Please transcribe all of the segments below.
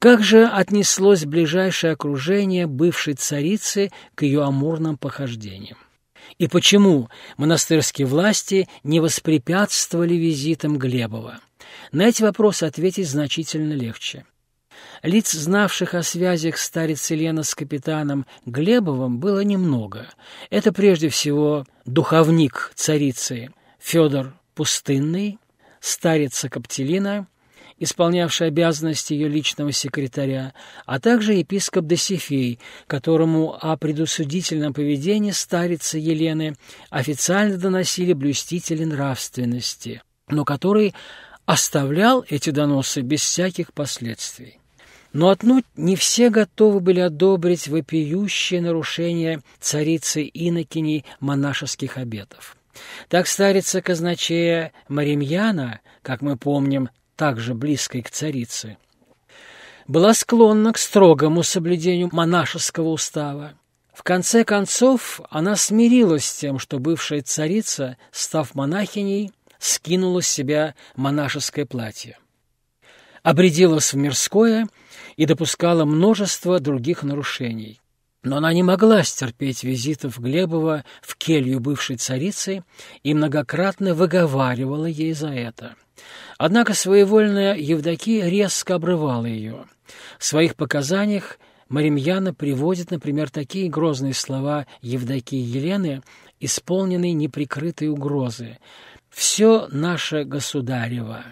Как же отнеслось ближайшее окружение бывшей царицы к ее амурным похождениям? И почему монастырские власти не воспрепятствовали визитам Глебова? На эти вопросы ответить значительно легче. Лиц, знавших о связях старицы Лена с капитаном Глебовым, было немного. Это прежде всего духовник царицы Федор Пустынный, старица Каптелина – исполнявший обязанности ее личного секретаря, а также епископ Досифей, которому о предусудительном поведении старицы Елены официально доносили блюстители нравственности, но который оставлял эти доносы без всяких последствий. Но отнюдь не все готовы были одобрить вопиющее нарушение царицы инокиней монашеских обетов. Так старица казначея Маримьяна, как мы помним, также близкой к царице, была склонна к строгому соблюдению монашеского устава. В конце концов, она смирилась с тем, что бывшая царица, став монахиней, скинула с себя монашеское платье. Обрядилась в мирское и допускала множество других нарушений. Но она не могла стерпеть визитов Глебова в келью бывшей царицы и многократно выговаривала ей за это – Однако своевольная Евдокия резко обрывала ее. В своих показаниях Маримьяна приводит, например, такие грозные слова Евдокии Елены, исполненные неприкрытой угрозы. «Все наше государево,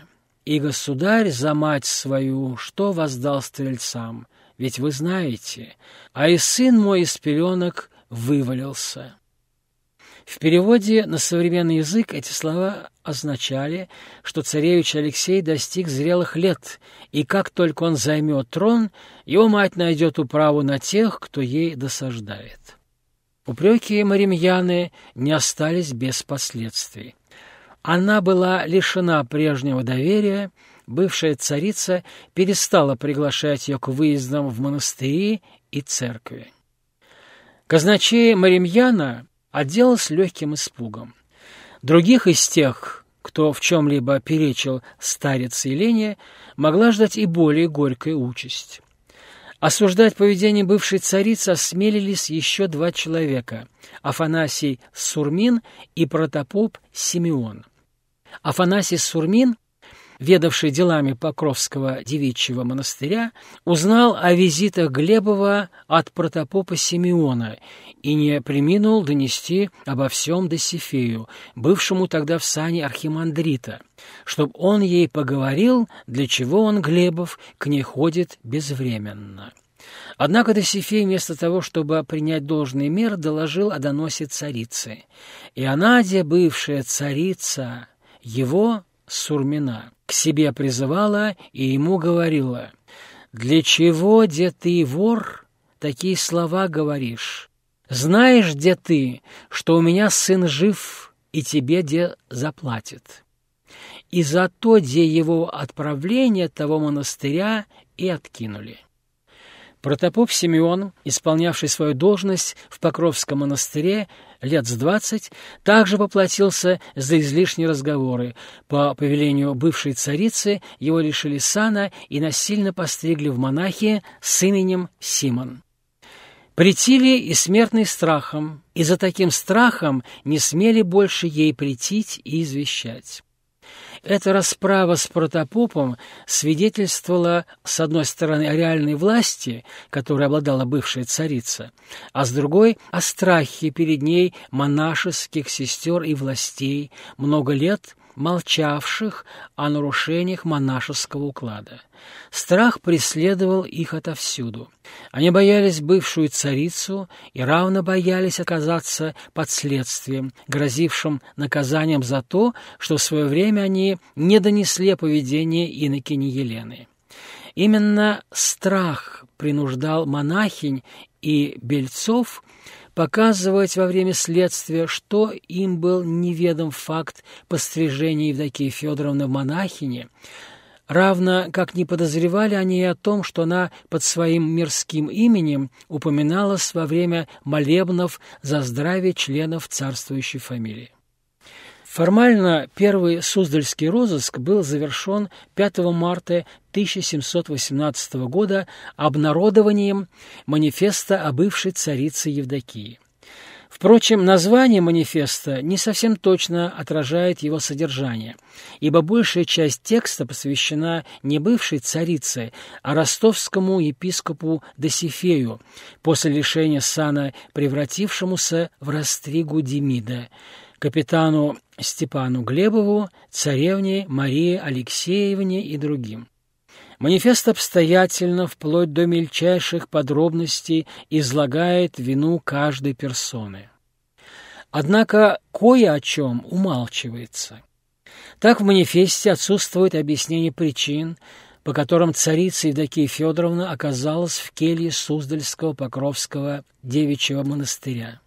и государь за мать свою что воздал стрельцам? Ведь вы знаете, а и сын мой из пеленок вывалился». В переводе на современный язык эти слова означали, что царевич Алексей достиг зрелых лет, и как только он займет трон, его мать найдет управу на тех, кто ей досаждает. Упреки Маримьяны не остались без последствий. Она была лишена прежнего доверия, бывшая царица перестала приглашать ее к выездам в монастыри и церкви. Казначея Маримьяна отделалась легким испугом. Других из тех, кто в чем-либо перечил старице Елене, могла ждать и более горькая участь. Осуждать поведение бывшей царицы осмелились еще два человека – Афанасий Сурмин и протопоп Симеон. Афанасий Сурмин ведавший делами Покровского девичьего монастыря, узнал о визитах Глебова от протопопа Симеона и не приминул донести обо всем Досифею, бывшему тогда в сане архимандрита, чтобы он ей поговорил, для чего он, Глебов, к ней ходит безвременно. Однако Досифей вместо того, чтобы принять должные меры, доложил о доносе царицы. И Анадия, бывшая царица, его Сурмина к себе призывала и ему говорила, «Для чего, где ты, вор, такие слова говоришь? Знаешь, где ты, что у меня сын жив, и тебе где заплатит?» И за то, где его отправление того монастыря и откинули. Протопоп Симеон, исполнявший свою должность в Покровском монастыре лет с двадцать, также поплатился за излишние разговоры. По повелению бывшей царицы его лишили сана и насильно постригли в монахи с именем Симон. Притили и смертный страхом, и за таким страхом не смели больше ей притить и извещать. Эта расправа с протопопом свидетельствовала, с одной стороны, о реальной власти, которой обладала бывшая царица, а с другой – о страхе перед ней монашеских сестер и властей, много лет молчавших о нарушениях монашеского уклада. Страх преследовал их отовсюду. Они боялись бывшую царицу и равно боялись оказаться под следствием, грозившим наказанием за то, что в свое время они не донесли поведение инокини Елены. Именно страх принуждал монахинь и бельцов показывать во время следствия, что им был неведом факт пострижения Евдокии Федоровны в монахине, равно как не подозревали они и о том, что она под своим мирским именем упоминалась во время молебнов за здравие членов царствующей фамилии. Формально первый Суздальский розыск был завершен 5 марта 1718 года обнародованием манифеста о бывшей царице Евдокии. Впрочем, название манифеста не совсем точно отражает его содержание, ибо большая часть текста посвящена не бывшей царице, а ростовскому епископу Досифею, после лишения сана превратившемуся в растригу Демида, капитану Степану Глебову, царевне Марии Алексеевне и другим. Манифест обстоятельно, вплоть до мельчайших подробностей, излагает вину каждой персоны. Однако кое о чем умалчивается. Так в манифесте отсутствует объяснение причин, по которым царица Евдокия Федоровна оказалась в келье Суздальского Покровского девичьего монастыря.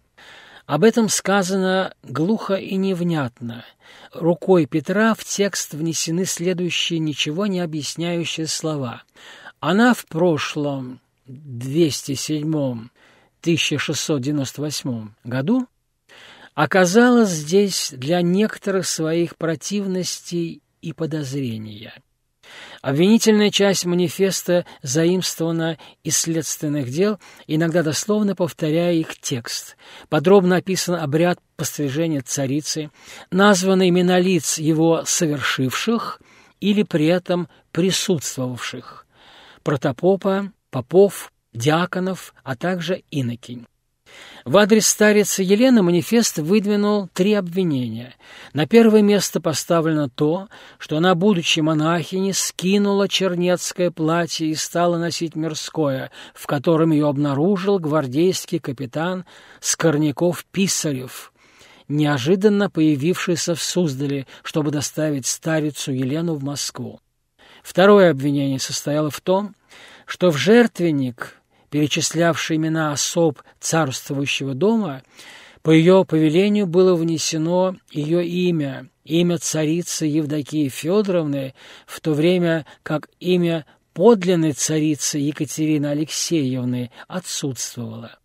Об этом сказано глухо и невнятно. Рукой Петра в текст внесены следующие ничего не объясняющие слова. Она в прошлом 207-1698 году оказалась здесь для некоторых своих противностей и подозрения. Обвинительная часть манифеста заимствована из следственных дел, иногда дословно повторяя их текст. Подробно описан обряд пострижения царицы, названы имена лиц его совершивших или при этом присутствовавших – протопопа, попов, диаконов, а также инокинь. В адрес старицы Елены манифест выдвинул три обвинения. На первое место поставлено то, что она, будучи монахиней, скинула чернецкое платье и стала носить мирское, в котором ее обнаружил гвардейский капитан Скорняков-Писарев, неожиданно появившийся в Суздале, чтобы доставить старицу Елену в Москву. Второе обвинение состояло в том, что в жертвенник перечислявший имена особ царствующего дома, по ее повелению было внесено ее имя, имя царицы Евдокии Федоровны, в то время как имя подлинной царицы Екатерины Алексеевны отсутствовало.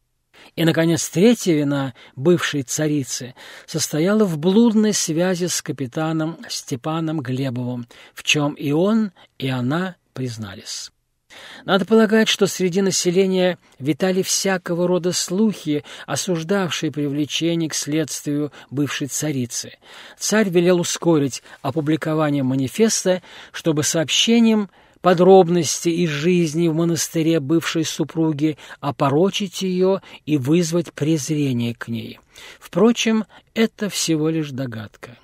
И, наконец, третья вина бывшей царицы состояла в блудной связи с капитаном Степаном Глебовым, в чем и он, и она признались. Надо полагать, что среди населения витали всякого рода слухи, осуждавшие привлечение к следствию бывшей царицы. Царь велел ускорить опубликование манифеста, чтобы сообщением подробности из жизни в монастыре бывшей супруги опорочить ее и вызвать презрение к ней. Впрочем, это всего лишь догадка.